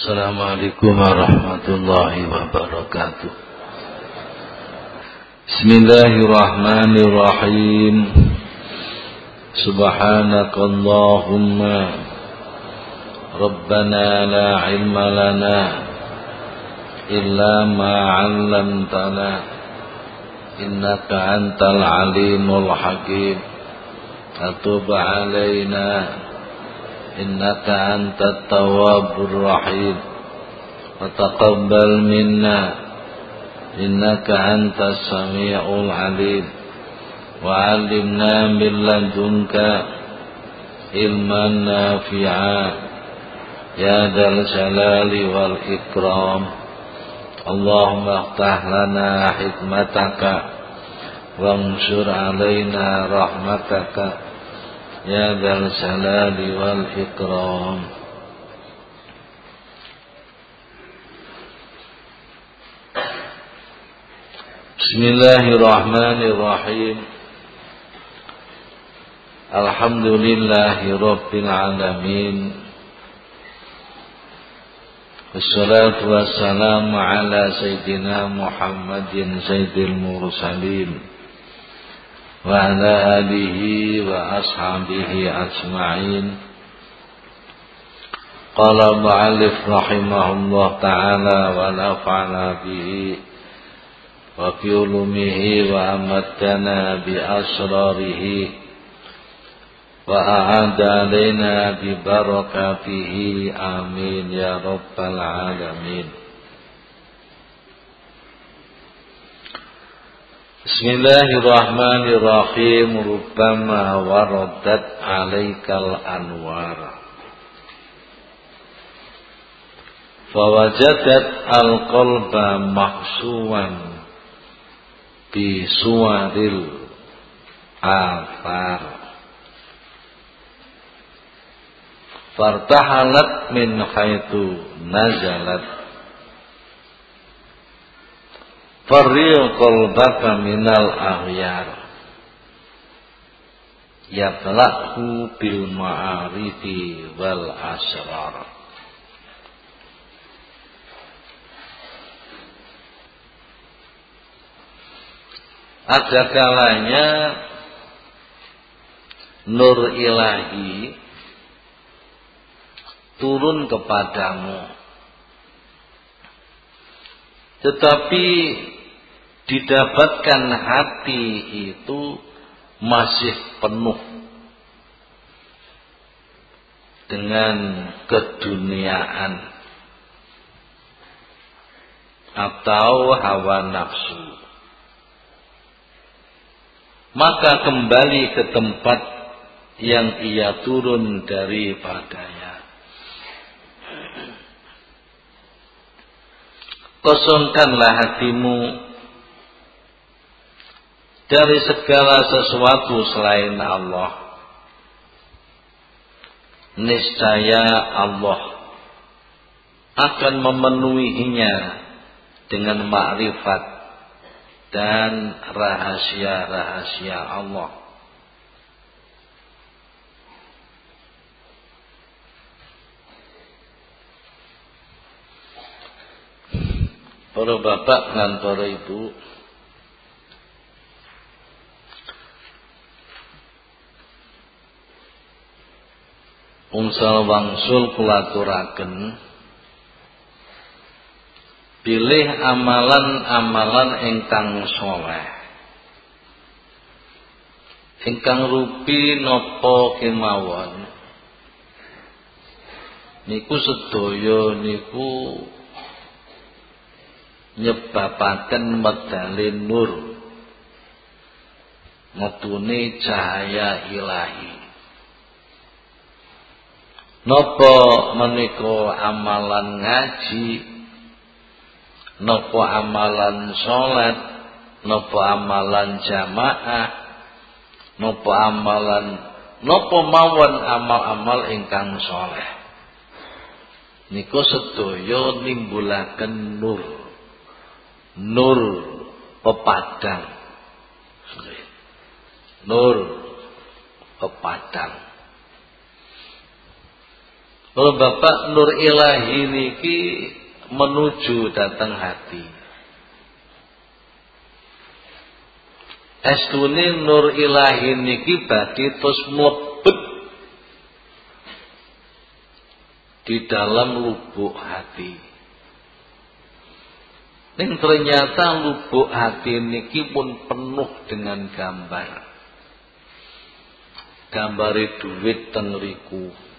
Assalamualaikum warahmatullahi wabarakatuh. Bismillahirrahmanirrahim. Subhanakallahumma. Rabbana la ilma lana Illa ma 'allamtana. Innaka antal alimul hakim. Atub alaina إنك أنت التواب الرحيم وتقبل منا إنك أنت السميع العليم وعلمنا من لدنك علما نافعا يا ذا الجلال والإكرام اللهم افتح لنا حكمتك وانشر علينا رحمتك يا ذا الجلال والإكرام. بسم الله الرحمن الرحيم. الحمد لله رب العالمين. والصلاة والسلام على سيدنا محمد سيد المرسلين. وعلى آله وأصحابه أجمعين. قال المؤلف رحمه الله تعالى ونفعنا به وفي علومه وأمتنا بأسراره وأعاد علينا ببركاته. آمين يا رب العالمين. Bismillahirrahmanirrahim. Rubbama waradat alaikal anwar Fawajadat al-qalba maksuwan Bi suwaril afar. Fartahalat min khaitu nazalat Farril qalbaka minal aghyar. Yatlahu bil ma'arifi wal asrar. Ada kalanya Nur ilahi Turun kepadamu. Tetapi didapatkan hati itu masih penuh dengan keduniaan atau hawa nafsu. Maka kembali ke tempat yang ia turun daripadanya. Kosongkanlah hatimu dari segala sesuatu selain Allah. Niscaya Allah akan memenuhinya dengan makrifat dan rahasia-rahasia Allah. Para bapak dan para ibu Umsal wangsul kulaturaken. Pilih amalan-amalan ingkang soleh. Ingkang rupi nopo kemawon. Niku sedaya niku nyebabaken medalin nur. Metune cahaya ilahi Nopo meniko amalan ngaji? Nopo amalan sholat? Nopo amalan jamaah? Nopo amalan Nopo mawon amal-amal ingkang soleh? Niko sedoyo nimbulaken nur. Nur pepadang. Nur pepadang Kalau Bapak Nur Ilahi niki menuju datang hati. Estune Nur Ilahi niki bagi terus mlebet di dalam lubuk hati. Ning ternyata lubuk hati niki pun penuh dengan gambar. Gambare duit teng riku.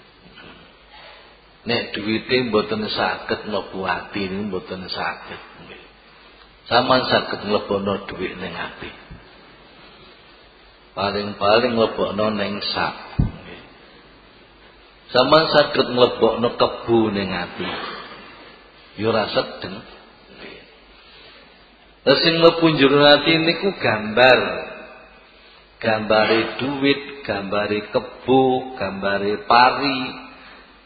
Nek duwite mboten saged mlebu ati niku mboten saged. Saman saged mlebono duit ning ati. Paling-paling mlebokno ning sak. Saman saged mlebokno kebu ning ati. Yo ora sedeng. Lah sing mlebu jero ati niku gambar. Gambare duit, gambare kebu, gambare pari,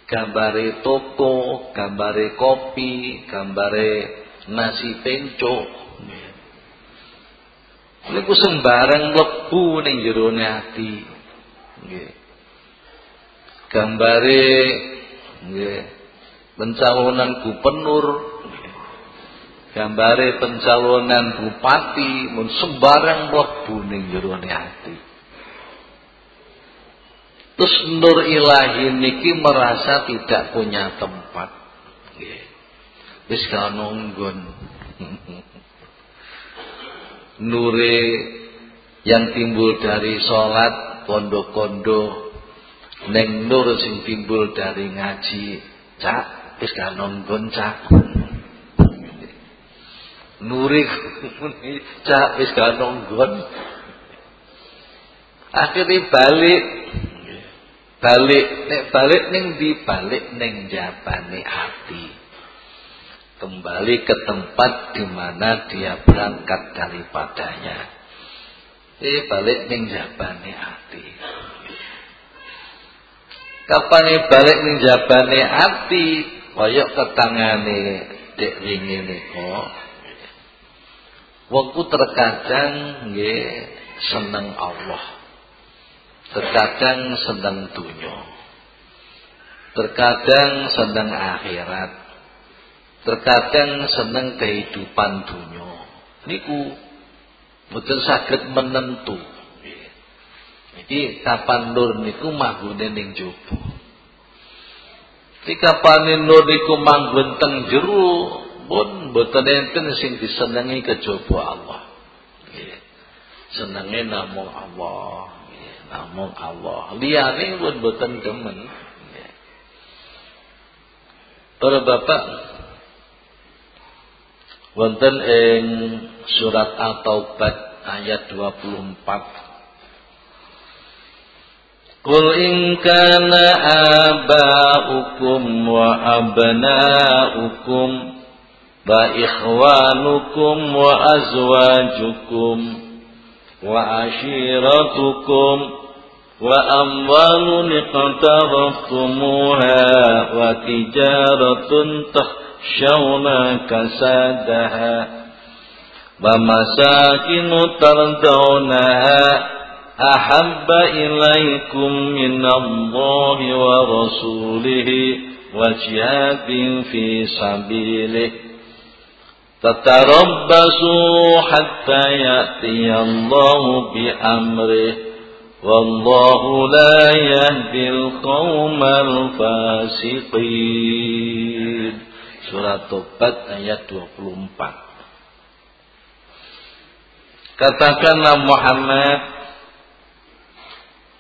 gambare toko, gambare kopi, gambare nasi pencok. Niku sembarang mlebu ning jero ati. Nggih. Gambare nggih pencalonan gubernur, gambare pencalonan bupati, mun sembarang mlebu ning jero ati. Terus Nur Ilahi niki merasa tidak punya tempat. Wis nunggun. Nure yang timbul dari sholat kondo-kondo neng nur sing timbul dari ngaji cak wis nunggun cak nuri cak wis nunggun akhirnya balik balik nek balik ning di balik ning jabane hati kembali ke tempat di mana dia berangkat daripadanya. Eh balik ning jabane hati kapan balik ning jabane hati koyok ketangane dek ringi niko wongku terkadang nggih seneng Allah Terkadang sedang dunia. Terkadang sedang akhirat. Terkadang senang kehidupan dunia. Niku betul sakit menentu. Jadi kapan nur niku manggune ning jaba. Kapan nur niku manggon teng jero pun boten enten sing disenengi kejaba Allah. Senenge namung Allah namung Allah. Liyane pun boten demen. Para bapak wonten ing surat At-Taubah ayat 24 Qul in kana aba'ukum wa abna'ukum wa ikhwanukum wa azwajukum wa ashiratukum وأموال اقترفتموها وتجارة تخشون كسادها ومساكن ترضونها أحب إليكم من الله ورسوله وجهاد في سبيله تتربصوا حتى يأتي الله بأمره والله لا يهدي القوم الفاسقين Surat Tobat ayat 24 Katakanlah Muhammad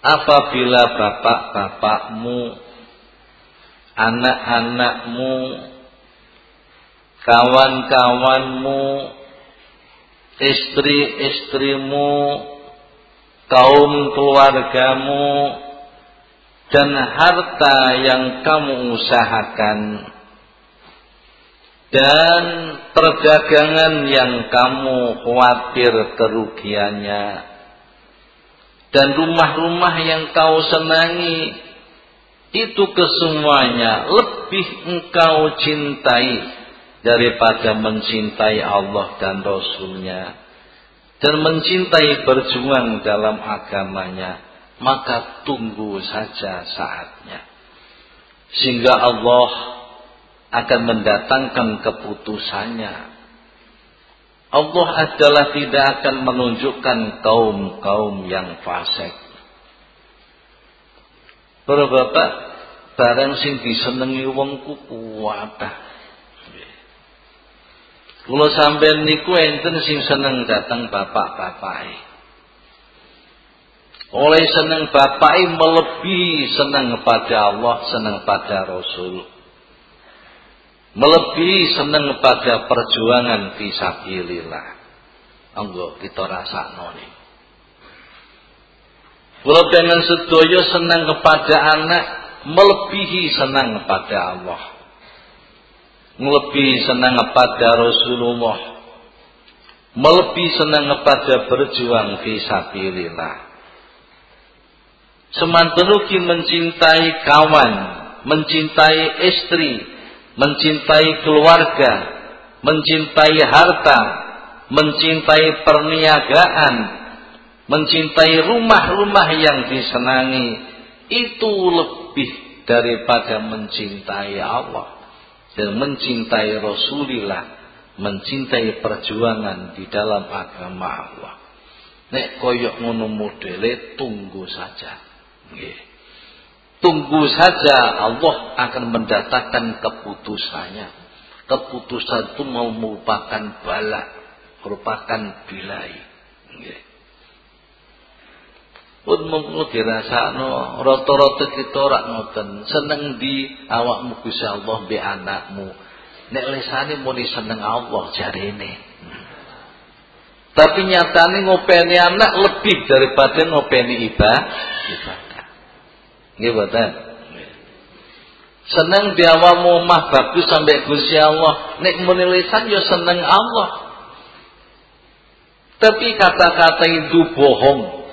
Apabila bapak-bapakmu Anak-anakmu Kawan-kawanmu Istri-istrimu kaum keluargamu dan harta yang kamu usahakan dan perdagangan yang kamu khawatir kerugiannya dan rumah-rumah yang kau senangi itu kesemuanya lebih engkau cintai daripada mencintai Allah dan Rasulnya dan mencintai berjuang dalam agamanya, maka tunggu saja saatnya. Sehingga Allah akan mendatangkan keputusannya. Allah adalah tidak akan menunjukkan kaum-kaum yang fasik. Para bapak, barang sing disenengi wong ku kuwatah. Kula sampeyan niku enten sing seneng datang bapak-bapak. Oleh seneng bapak melebihi seneng pada Allah, seneng pada Rasul. Melebihi seneng pada perjuangan fisabilillah. Anggo kita rasakno nih. Kula dengan sedaya senang kepada anak melebihi senang kepada Allah. Melebihi senang kepada Rasulullah. Melebihi senang kepada berjuang fisabilillah. Semantenuki mencintai kawan, mencintai istri, mencintai keluarga, mencintai harta, mencintai perniagaan, mencintai rumah-rumah yang disenangi, itu lebih daripada mencintai Allah dan mencintai Rasulullah, mencintai perjuangan di dalam agama Allah. Nek koyok ngono modele tunggu saja. Tunggu saja Allah akan mendatangkan keputusannya. Keputusan itu mau merupakan bala, merupakan bilai. Nggih. Pun mengko dirasakno rata-rata kita ora ngoten, seneng di awakmu Gusti Allah be anakmu. Nek lesane muni seneng Allah jarene. Tapi nyatane ngopeni anak lebih daripada ngopeni ibadah. Nggih boten. Seneng di awakmu mah bagus sampai Gusti Allah. Nek muni lisan ya seneng Allah. Tapi kata-kata itu bohong.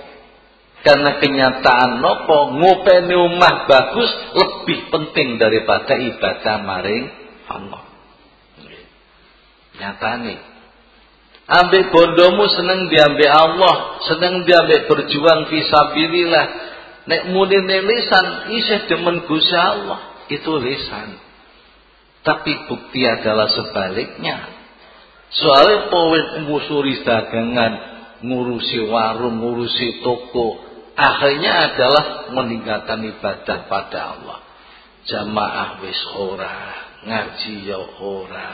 Karena kenyataan nopo ngopeni umah bagus lebih penting daripada ibadah maring Allah. Nyatane. Ambil bondomu seneng diambil Allah, seneng diambil berjuang fisabilillah, Nek muni lisan isih demen Gusti Allah, itu lisan. Tapi bukti adalah sebaliknya. Soalnya poin ngusuri dagangan, ngurusi warung, ngurusi toko, akhirnya adalah meninggalkan ibadah pada Allah. Jamaah wis ora, ngaji ya ora.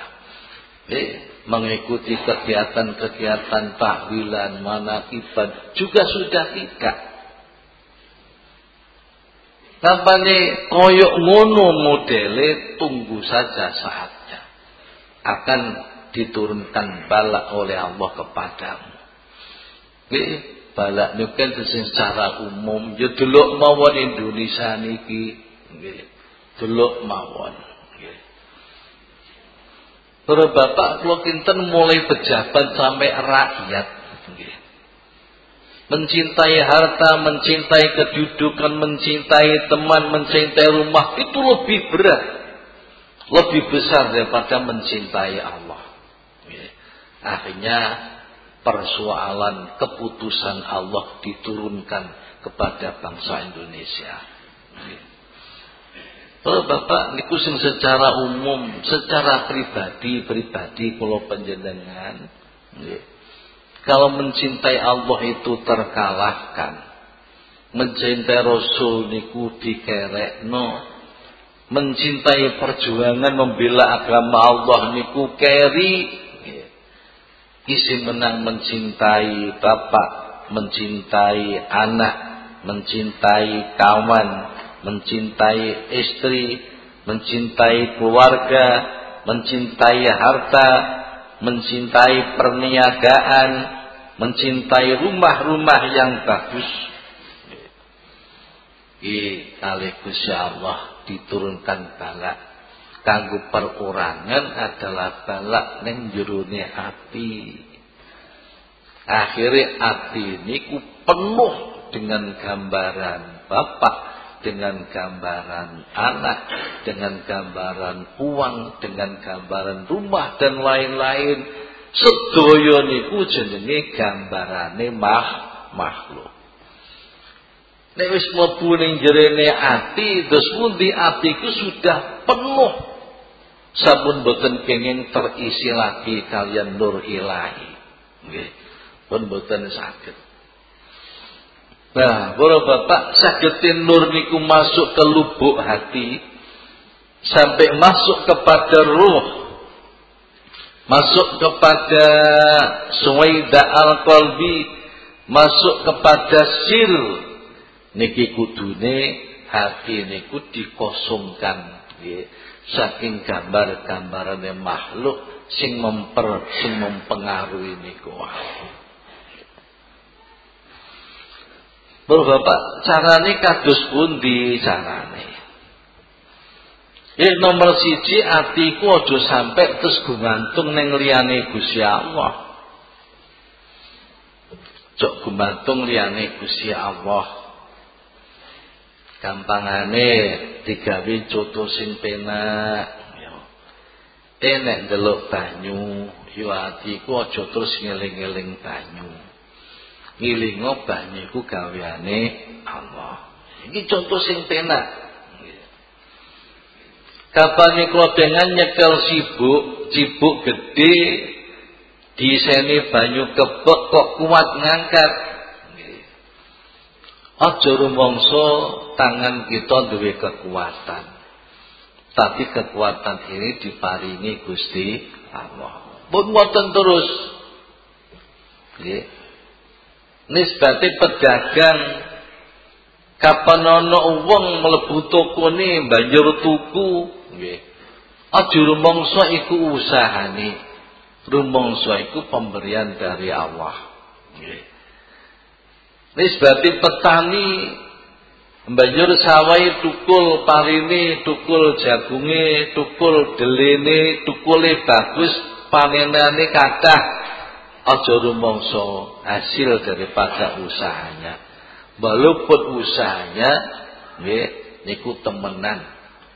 Eh, mengikuti kegiatan-kegiatan tahwilan, manakiban juga sudah tidak. Tampane koyok ngono modele tunggu saja saatnya. Akan diturunkan balak oleh Allah kepadamu. Nggih, balak niku kan secara umum ya delok mawon Indonesia niki. Nggih. Delok mawon. Para bapak kula kinten mulai pejabat sampai rakyat. Mencintai harta, mencintai kedudukan, mencintai teman, mencintai rumah itu lebih berat, lebih besar daripada mencintai Allah. Akhirnya persoalan keputusan Allah diturunkan kepada bangsa Indonesia. Kalau Bapak niku secara umum, secara pribadi, pribadi kalau penjenengan kalau mencintai Allah itu terkalahkan. Mencintai Rasul niku no, Mencintai perjuangan membela agama Allah niku keri. Isi menang mencintai bapak, mencintai anak, mencintai kawan, mencintai istri, mencintai keluarga, mencintai harta, mencintai perniagaan, mencintai rumah-rumah yang bagus. Di kali Allah diturunkan balak. Kanggo perorangan adalah balak neng jurune api. Akhirnya api ini penuh dengan gambaran bapak, dengan gambaran anak, dengan gambaran uang, dengan gambaran rumah dan lain-lain Sedaya niku jenenge gambarane mah makhluk. Nek wis mlebu ning jerene ati, terus pundi atiku sudah penuh. Sampun boten kenging terisi lagi kalian nur ilahi. Nggih. Pun boten saged. Nah, para bapak sagetin nur niku masuk ke lubuk hati sampai masuk kepada ruh masuk kepada suwaida al-qalbi masuk kepada sil niki kudune hati niku dikosongkan nggih saking gambar-gambaran makhluk sing memper sing mempengaruhi niku Bapak, carane kados pundi carane? Ya nomor siji atiku aja sampai terus gumantung ning liyane Gusti Allah. Cok gumantung liyane Gusti Allah. Gampangane digawe contoh sing penak ya. Enek delok banyu, yo atiku aja terus ngeling-eling banyu. Ngilingo banyu iku gaweane Allah. Iki contoh sing penak. Kapan klodengan nyekel sibuk, cibuk gede diseni banyu kebek kok kuat ngangkat. Aja rumangsa tangan kita duwe kekuatan. Tapi kekuatan ini diparingi Gusti Allah. Pun ngoten terus. Nggih. Nisbate pedagang kapan ana wong mlebu tokone banjur tuku, nggih. Aja rumangsa iku usahane. Rumangsa iku pemberian dari Allah. Nggih. Nisbate petani Banjur sawai tukul parine, tukul jagunge, tukul delene, tukule bagus, panenane kathah. Aja rumangsa hasil daripada usahanya. Walaupun usahanya nggih niku temenan.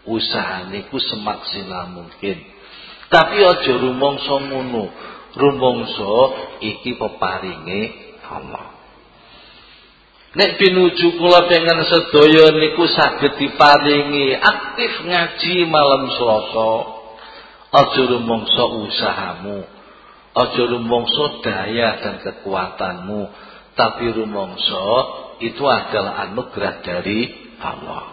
Usaha niku semaksimal mungkin. Tapi aja rumangsa ngono. Rumangsa iki peparinge Allah. Nek pinuju kula pengen sedaya niku saged diparingi aktif ngaji malam Selasa. Aja rumangsa usahamu, aja rumangsa daya dan kekuatanmu, tapi rumangsa itu adalah anugerah dari Allah.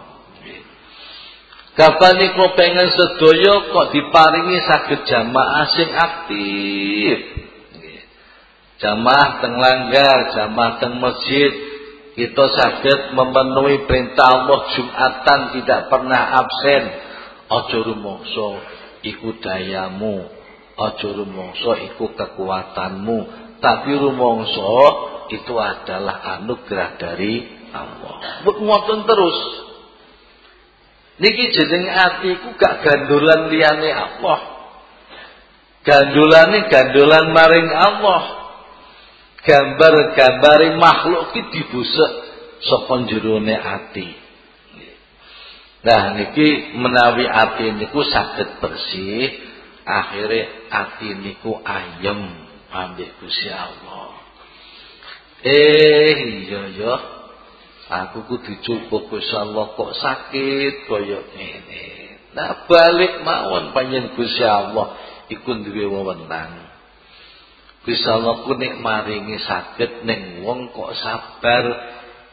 Kapan niku pengen sedaya kok diparingi saged jamaah sing aktif. Jamaah teng langgar, jamaah teng masjid, kita sakit memenuhi perintah Allah Jumatan tidak pernah absen. Aja rumangsa iku dayamu, aja rumangsa iku kekuatanmu, tapi rumangsa itu adalah anugerah dari Allah. Ngoten terus. Niki jeneng atiku gak gandolan liyane Allah. Gandolane gandolan maring Allah gambar-gambare makhluk ki dibusek saka jerone ati. Nah niki menawi ati niku saged bersih, akhirnya ati niku ayem ambek Gusti Allah. Eh iya ya. Aku kudu cukup Gusti Allah kok sakit kaya ngene. Nah balik mawon panjen Gusti Allah iku duwe wewenang. Bisa Allah ku nek maringi sakit ning wong kok sabar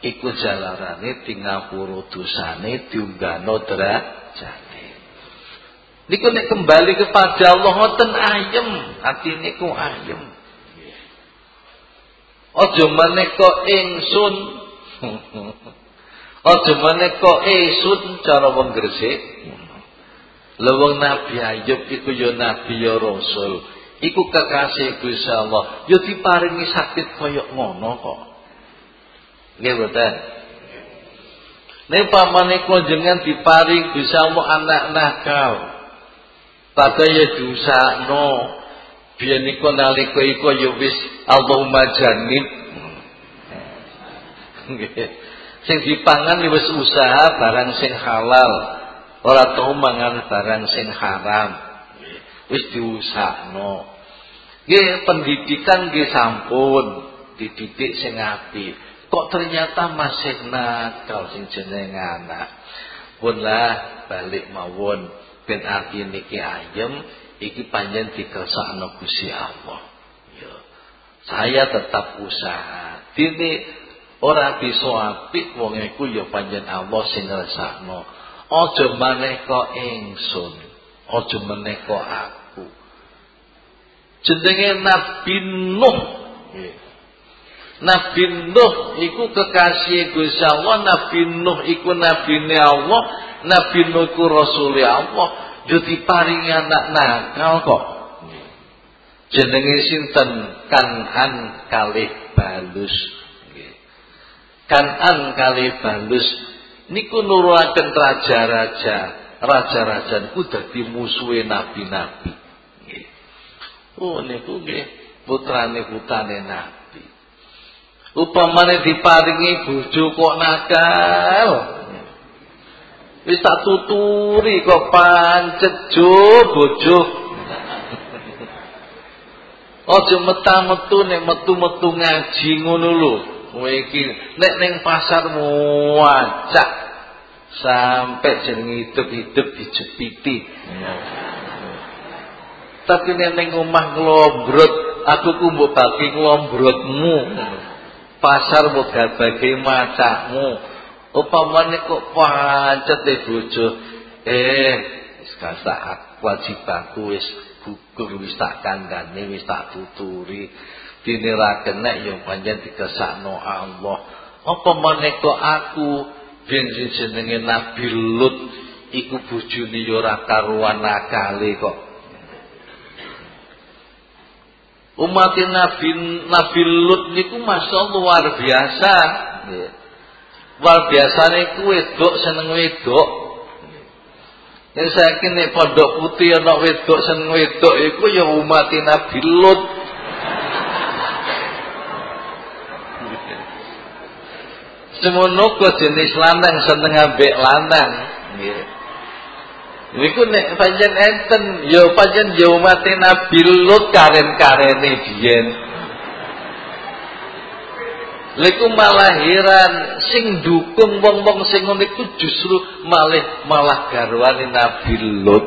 iku jalarane tingapura dosane diunggahno derajate. Niku nek kembali kepada Allah ngoten ayem, atine ku ayem. Aja meneh kok ingsun. Aja meneh kok esun cara wong Gresik. Leweng Nabi Ayub iku ya nabi ya rasul iku kekasih Gusti Allah. Ya diparingi sakit kaya ngono kok. Nggih mboten? Nek pamane jenengan diparing Gusti Allah anak nakal pada ya dosakno biyen niku nalika iku ya wis Allahumma jannib sing dipangan ya wis usaha barang sing halal. Ora tau mangan barang sing haram wis diusahno nggih pendidikan nggih sampun dididik sing apik kok ternyata masih nakal sing jeneng anak. Pun lah balik mawon ben ati niki ayem iki panjen dikersakno Gusti Allah. Ya. Saya tetap usaha. Dini ora bisa apik wong iku ya panjen Allah sing ngresakno. Aja maneh kok ingsun. Aja meneh kok aku. Jenenge Nabi Nuh. Nabi Nuh iku kekasih Gusti Allah, Nabi Nuh iku nabine Allah, Nabi Nuh iku rasule Allah. Yo diparingi anak nakal kok. Jenenge sinten? Kanan kalih balus. Kanan kalih balus niku nuruaken raja-raja. Raja-raja niku dadi musuhe nabi-nabi. Oh niku nggih putrane putane nabi. Upamane diparingi bojo kok nakal. Wis tak tuturi kok pancet jo bojo. Aja metah-metu nek metu-metu ngaji ngono lho. Kowe iki nek ning pasar muacak sampai jeneng hidup-hidup dijepiti. Tapi nek ning omah nglombrot, aku ku bagi nglombrotmu. Pasar mbok bagi macakmu. Upamane kok pancet e bojo, eh kasak wajibaku wis gugur wis tak kandhane wis tak tuturi. Dene ra kenek ya pancen dikesakno Allah. Apa kok aku ben jenenge Nabi Lut iku bojone ya karuan akale kok. Umat Nabi Nabi Lut niku masya luar biasa. Luar biasa niku wedok seneng wedok. Yang saya kini pondok putih ana wedok seneng wedok iku ya umat Nabi Lut. Semono kok jenis lanang seneng ambek lanang. Nggih. Niku nek pancen enten ya pancen ya umat Nabi Lut karen-karene biyen. Liku malah heran sing dukung wong-wong sing ngono iku justru malah malah garwane Nabi Lut.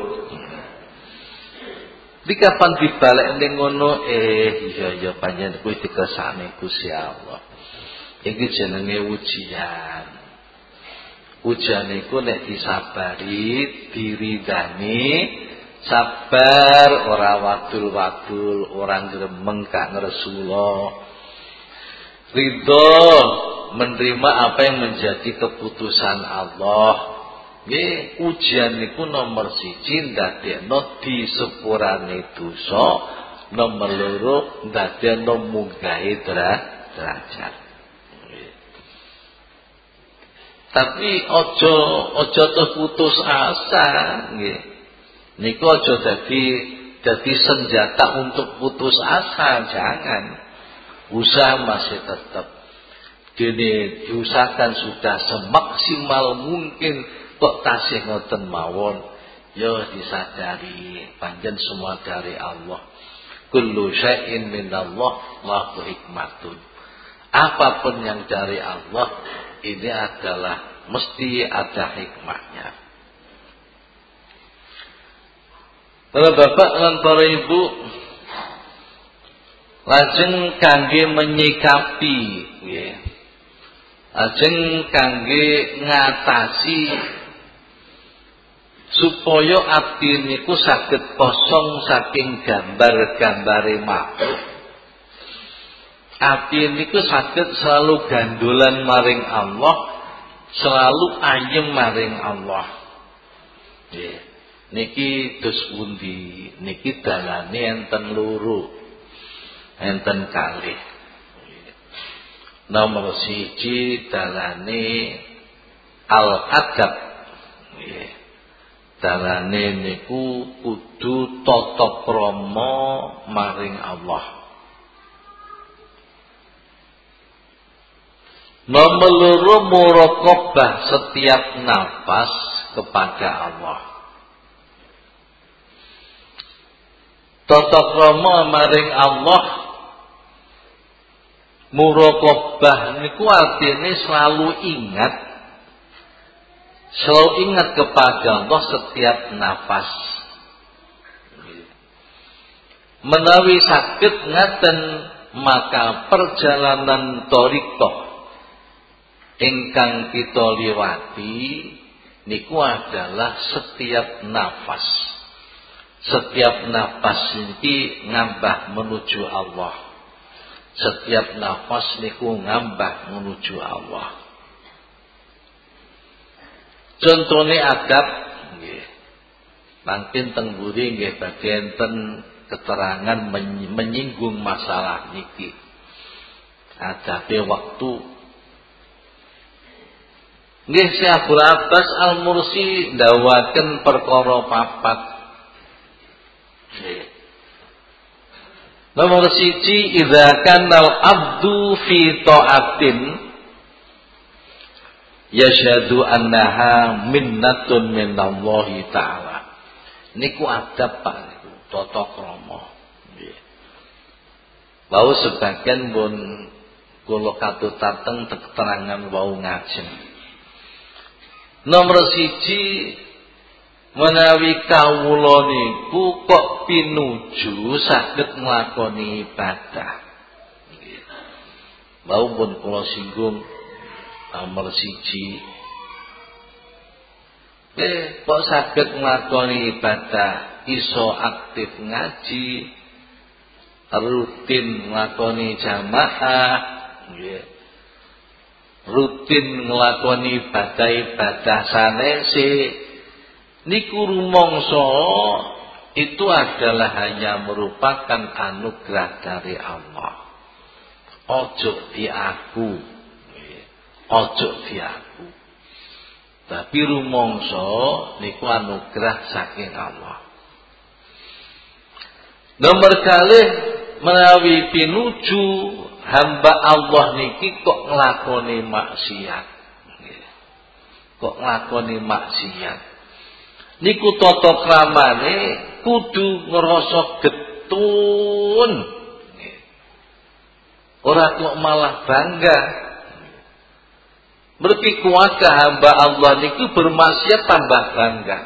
Di kapan dibalik ning ngono eh iya iya pancen kuwi dikesane Gusti Allah. Iki jenenge ujian. Ujian iku nek disabari, diridani, sabar ora wadul-wadul, orang gremeng kak ngresula. Ridho menerima apa yang menjadi keputusan Allah. Nggih, ujian niku nomor siji ndadekno disepurane dosa, nomor loro ndadekno munggahe derajat. Tapi ojo ojo terputus asa, nggih. Niku ojo jadi jadi senjata untuk putus asa, jangan. Usaha masih tetap. Dini diusahakan sudah semaksimal mungkin kok tasih ngoten mawon. Yo disadari panjen semua dari Allah. Kullu syai'in minallah wa hikmatun. Apa pun yang dari Allah ini adalah mesti ada hikmahnya. Para bapak dan para ibu lajeng kangge menyikapi nggih. Lajeng kangge ngatasi supaya ati niku saged kosong saking gambar-gambare makhluk Ati niku sakit selalu gandulan maring Allah, selalu ayem maring Allah. Yeah. Niki dus pundi, niki dalane enten loro. Enten kalih. Nomor siji dalane al-adab. Yeah. Dalane niku kudu tata krama maring Allah. Memeluru murokobah setiap nafas kepada Allah. Tata krama maring Allah Muraqabah niku artinya selalu ingat selalu ingat kepada Allah setiap nafas. Menawi sakit ngaten maka perjalanan torikoh ingkang kita liwati niku adalah setiap nafas. Setiap nafas ini ngambah menuju Allah. Setiap nafas niku ngambah menuju Allah. Contohnya adab nggih. Mangkin teng buri nggih bagian keterangan menyinggung masalah niki. Adabe waktu Nggih Syekh Abbas Al-Mursi ndawaken perkara papat. Nomor siji idza kanal abdu fi taatin yashhadu annaha minnatun minallahi taala. Niku adab Pak niku tata krama. Wau sebagian pun kula katutateng keterangan wau ngajeng. Nomor siji menawi kawula niku kok pinuju saged nglakoni ibadah. Mau pun kula singgung nomor siji. Eh, kok saged nglakoni ibadah, iso aktif ngaji, rutin nglakoni jamaah, rutin nglakoni ibadah-ibadah sanese niku rumangsa itu adalah hanya merupakan anugerah dari Allah. Ojo di aku. Ojo di aku. Tapi rumangsa niku anugerah saking Allah. Nomor kali menawi pinuju hamba Allah niki kok nglakoni maksiat. Kok nglakoni maksiat. Niku tata kramane kudu ngerasa getun. Ora kok malah bangga. Merpi kuasa hamba Allah niku bermaksiat tambah bangga.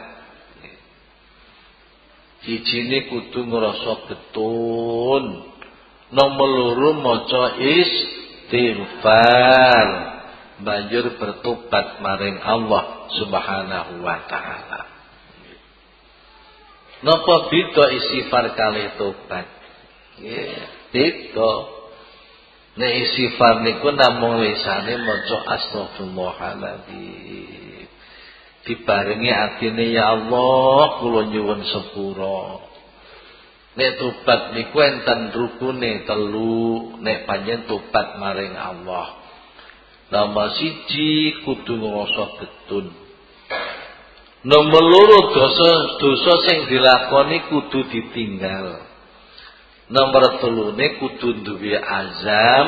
Hijine kudu ngerasa getun nomor loro maca istighfar banjur bertobat maring Allah Subhanahu wa taala. Napa beda istighfar kali tobat? Nggih, beda. Nek istighfar niku namung lisane maca astagfirullahaladzim. Dibarengi atine ya Allah kula nyuwun sepura. Nek tobat niku enten rukune telu nek panjen tobat maring Allah. Nomor siji kudu ngrasa getun. Nomor loro dosa dosa sing dilakoni kudu ditinggal. Nomor telune kudu duwe azam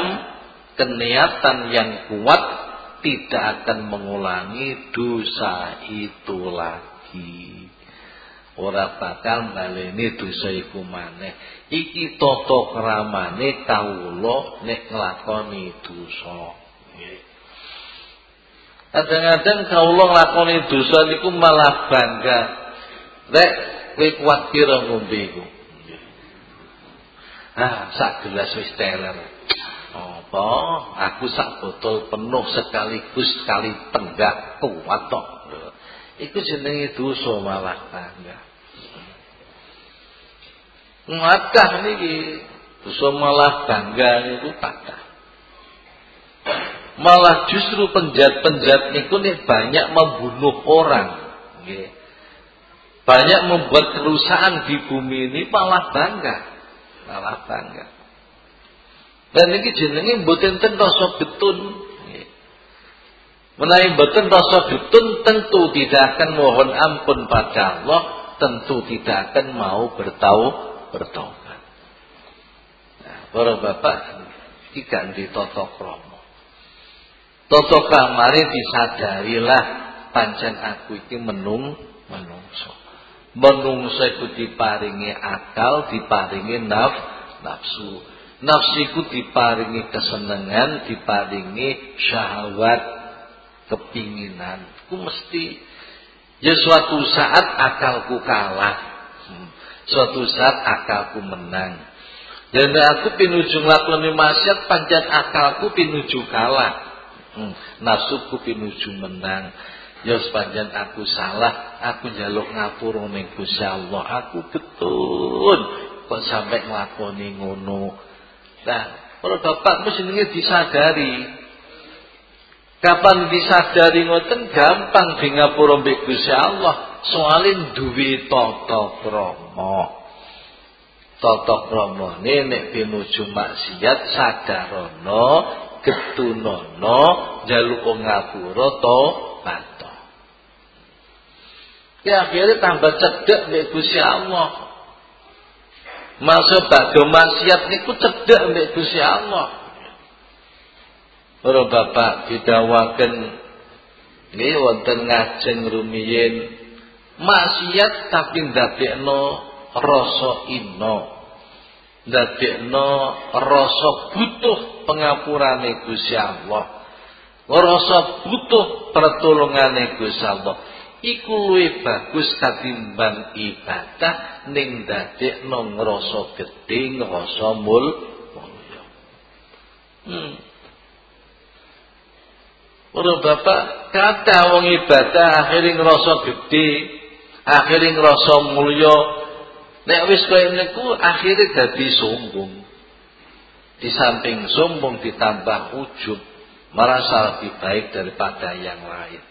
keniatan yang kuat tidak akan mengulangi dosa itu lagi ora bakal baleni dosa iku maneh. Iki tata kramane kawula nek nglakoni dosa. Kadang-kadang kawula nglakoni dosa niku malah bangga. Rek kowe kuat kira ngombe iku? Ah sak gelas wis teler. Apa? Aku sak botol penuh sekaligus sekali tenggak kuat tok. Iku jenenge dosa malah bangga Ngakah niki dosa malah bangga niku kathah. Malah justru penjat-penjat niku nih banyak membunuh orang. Nggih. Banyak membuat kerusakan di bumi ini malah bangga. Malah bangga. Dan ini jenenge mboten ten rasa betun. Menawi mboten rasa betun tentu tidak akan mohon ampun pada Allah, tentu tidak akan mau bertau bertobat. Nah, para bapak tidak di toto kromo. Toto kamari disadarilah pancen aku iki menung menungso. Menungso iku diparingi akal, diparingi naf, nafsu. Nafsiku diparingi kesenangan, diparingi syahwat, kepinginan. Ku mesti ya suatu saat akalku kalah. Hmm. Suatu saat akalku menang. Dan aku pinuju nglakoni maksiat panjang akalku pinuju kalah. Hmm. Nafsuku pinuju menang. Ya sepanjang aku salah, aku jaluk ngapura ning Allah. Aku betul kok sampai nglakoni ngono. Nah, para bapak mesti disadari. Kapan disadari ngoten gampang di ngapura mbek Allah. Soalin duwe tata krama. Tata krama nek pinuju maksiat sadarana getunana jaluk ngapura to bato. Ya akhirnya tambah cedek mbek Gusti Allah. Masa badhe maksiat niku cedhak mbek Gusti Allah. Para bapak didawaken nggih wonten ngajeng rumiyin maksiat tapi ndadekno rasa ino. Ndadekno rasa butuh pengapurane Gusti Allah. Rasa butuh pertolongane Gusti Allah iku luwih bagus katimbang ibadah ning dadekno ngrasa gedhe ngrasa mul. Hmm. Bapak kata wong ibadah akhirnya ngrasa gedhe, akhirnya ngrasa mulya. Nek wis kaya niku akhirnya dadi sombong. Di samping sombong ditambah ujub, merasa lebih baik daripada yang lain.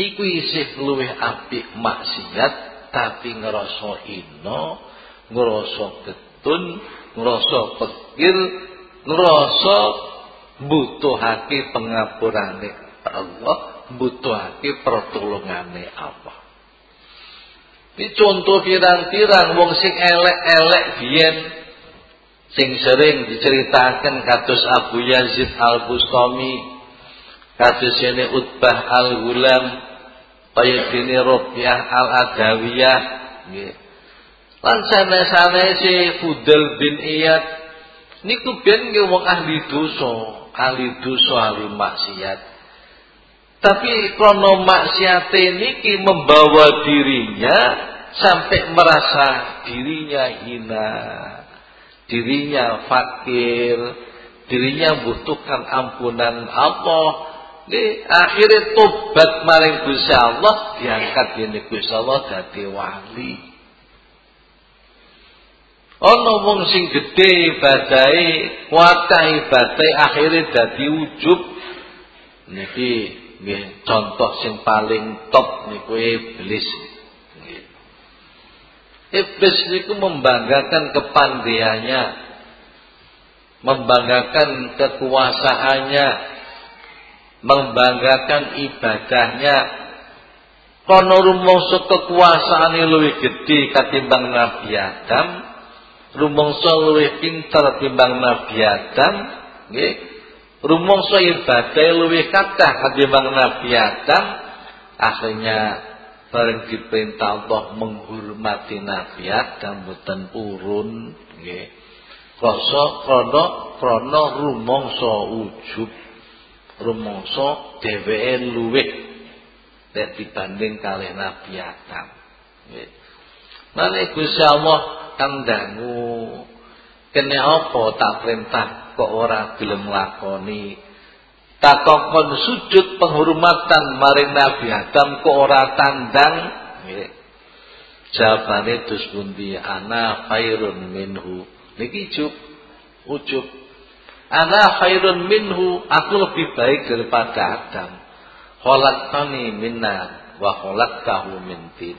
Iku isih luwih apik maksiat tapi ngerasa ino, ngerasa getun, ngerasa pekir, ngerasa butuhake pengapurane Allah, butuhake pertolongane Allah. Ini contoh pirang-pirang wong sing elek-elek biyen. Sing sering diceritakan kados Abu Yazid Al-Bustami kados ini Utbah Al-Gulam kaya dene Rabi'ah Al-Adawiyah nggih. Lan si Fudel bin Iyad niku ben wong ahli dosa ahli dosa ahli maksiat tapi krono maksiate niki membawa dirinya sampai merasa dirinya hina dirinya fakir dirinya butuhkan ampunan Allah Nih, akhirnya tobat maring Gusti Allah diangkat dene Gusti Allah dadi wali. Ana wong sing gedhe ibadahe, wakah ibadahe akhirnya dadi ujub. Niki nggih contoh sing paling top niku iblis. Iblis niku membanggakan kepandaiannya, membanggakan kekuasaannya, membanggakan ibadahnya kono rumangsa kekuasaane luwih gedhe katimbang Nabi Adam rumangsa luwih pinter timbang Nabi Adam nggih rumangsa ibadah luwih kathah katimbang Nabi Adam akhirnya bareng diperintah Allah menghormati Nabi Adam mboten purun nggih rasa krana krana rumangsa ujub rumangsa dheweke luwih nek dibanding kalih Nabi Adam. Nggih. Nane Gusti Allah kene apa tak perintah kok ora gelem lakoni takokon sujud penghormatan maring Nabi Adam kok ora tandang jawabane dus pundi ana khairun minhu niki ujub ujub Ana khairun minhu, aku lebih baik daripada Adam. Khalaqtani minna wa khalaqtahu min tin.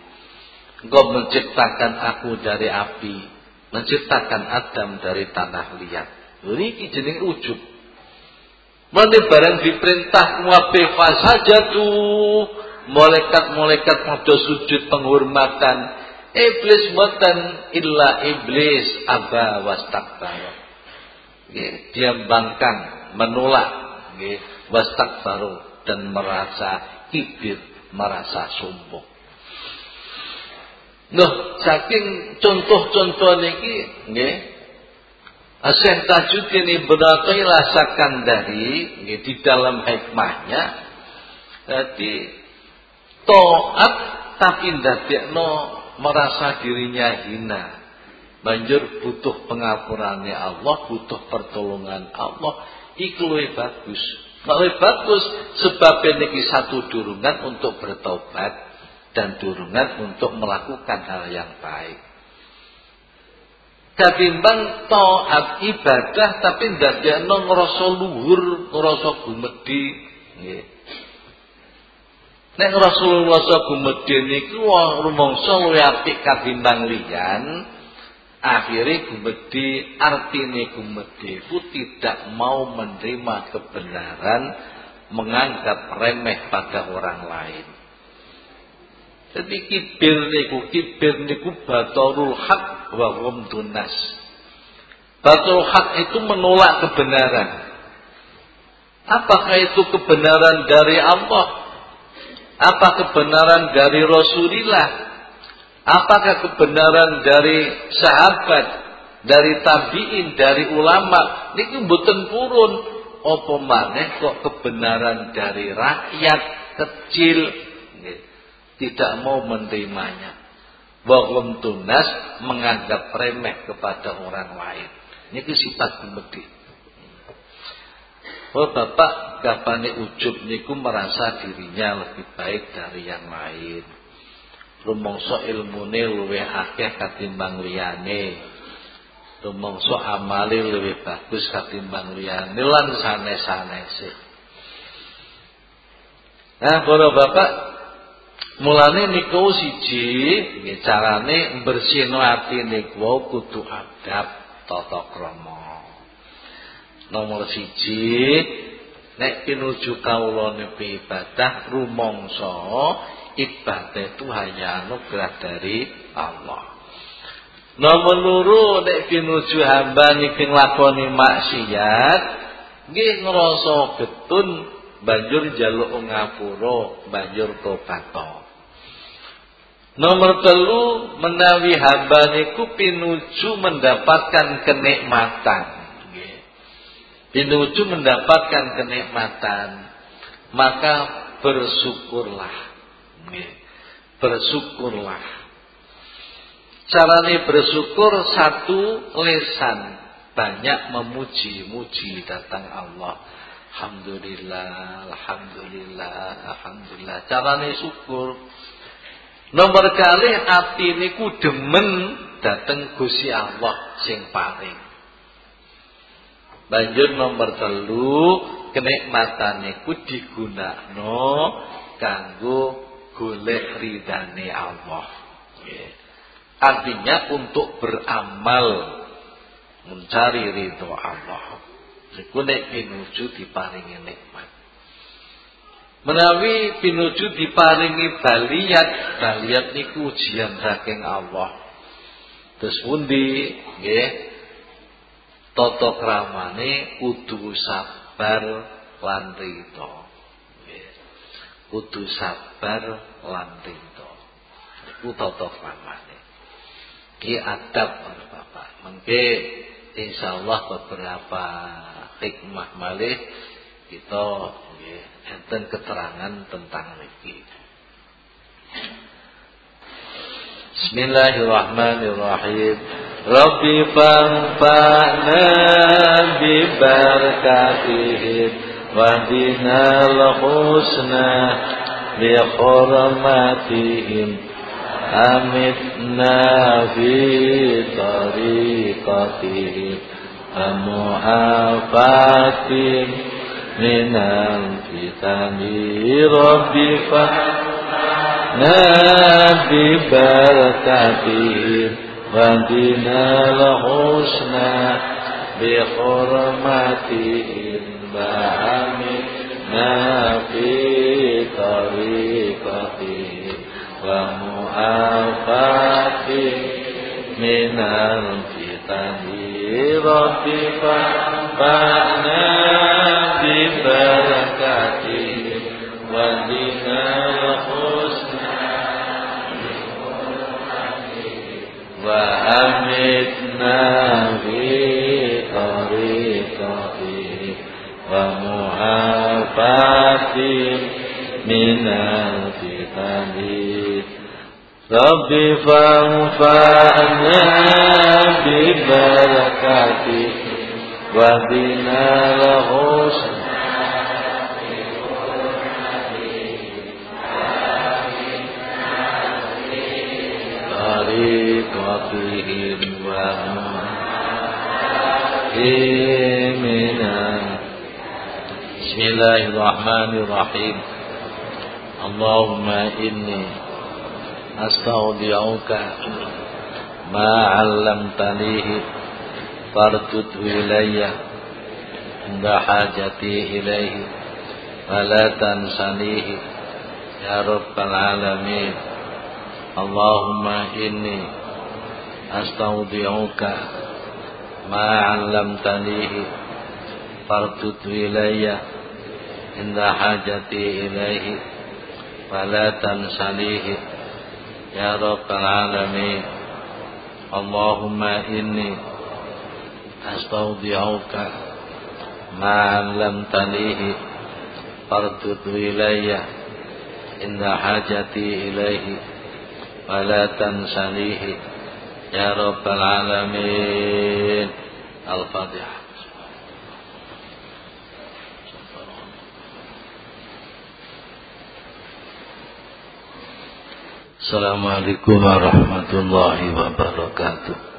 Engkau menciptakan aku dari api, menciptakan Adam dari tanah liat. Ini jeneng ujub. Mane barang diperintah saja fasajatu, malaikat-malaikat padha sujud penghormatan. Iblis mboten illa iblis aba wastakbara dia bangkang, menolak, baru dan merasa kibir, merasa sombong. Nah, saking contoh-contoh niki nggih Syekh Tajuddin Ibnu Athaillah Sakandari di dalam hikmahnya jadi toat tapi ndadekno merasa dirinya hina. Banjur butuh pengapurannya Allah, butuh pertolongan Allah, iku bagus. Lebih bagus sebab ini satu durungan untuk bertobat dan durungan untuk melakukan hal yang baik katimbang taat ibadah tapi ndadekno ngrasa luhur, ngrasa gumedhi nggih. Nek Rasulullah ngrasa gumedhi niku rumangsa luwih apik katimbang liyan, akhirnya gumedhi artine gumedhi ku tidak mau menerima kebenaran, menganggap remeh pada orang lain. Jadi kibir niku kibir niku batarul hak wa ghamdun nas. Batarul hak itu menolak kebenaran. Apakah itu kebenaran dari Allah? Apa kebenaran dari Rasulullah? Apakah kebenaran dari sahabat, dari tabiin, dari ulama? Niku mboten purun. Apa maneh kok kebenaran dari rakyat kecil tidak mau menerimanya. Wahum tunas menganggap remeh kepada orang lain. Ini sifat gemedi. Oh bapak kapane ujub niku merasa dirinya lebih baik dari yang lain. Rumongso ilmune luwih akeh katimbang liyane. Rumongso amale luwih bagus katimbang liyane lan sanes-sanese. Nah, para bapak Mulane niku siji nggih carane bersihno ati niku kudu adab tata krama. Nomor siji nek pinuju kawula niku ibadah rumangsa ibadah itu hanya anugerah dari Allah. Nomor loro nek pinuju hamba niki nglakoni maksiat nggih ngrasa getun banjur jaluk ngapura banjur tobat. Nomor telu menawi hamba niku pinuju mendapatkan kenikmatan. Pinuju mendapatkan kenikmatan, maka bersyukurlah. Bersyukurlah. Caranya bersyukur satu lesan banyak memuji-muji datang Allah. Alhamdulillah, alhamdulillah, alhamdulillah. Caranya syukur Nomor kali ati niku demen dateng Gusti Allah sing paring. Banjur nomor telu kenikmatan niku digunakno kanggo golek ridane Allah. Artinya untuk beramal mencari ridho Allah. Niku nek pinuju diparingi nikmat. Menawi pinuju diparingi baliat, baliat niku ujian saking Allah. Terus pundi nggih? Tata kramane kudu sabar lan rida. Kudu sabar lan rida. Iku tata kramane. Ki adab Bapak. Mengke insyaallah beberapa hikmah malih kita enten keterangan tentang niki. Bismillahirrahmanirrahim. Rabbi fanfa'na bi barakatihim wa dinal husna bi hurmatihim amitna fi tariqatihim amu'afatim minal fitani rabbi fa'na bi barakatihim wa dinal husna bi hurmatihim ba'amina fi tariqatihim wa mu'afatihim minal fitani rabbi fa'na ببركاته ودنا الحسنى وأمتنا في آفات من الفتن رب رب فانفعنا ببركاته واهدنا الحسن طريقتهم ومنا بسم الله الرحمن الرحيم اللهم إني أستودعك ما علمتنيه فارتد إلي عند حاجتي إليه فلا تنسنيه يا رب العالمين اللهم إني أستودعك ما علمتنيه فارتد إلي عند حاجتي إليه فلا تنسنيه يا رب العالمين اللهم إني أستودعك ما علمتنيه فارتد إلي عند حاجتي إليه ولا تنسنيه يا رب العالمين الفاتحة Assalamualaikum warahmatullahi wabarakatuh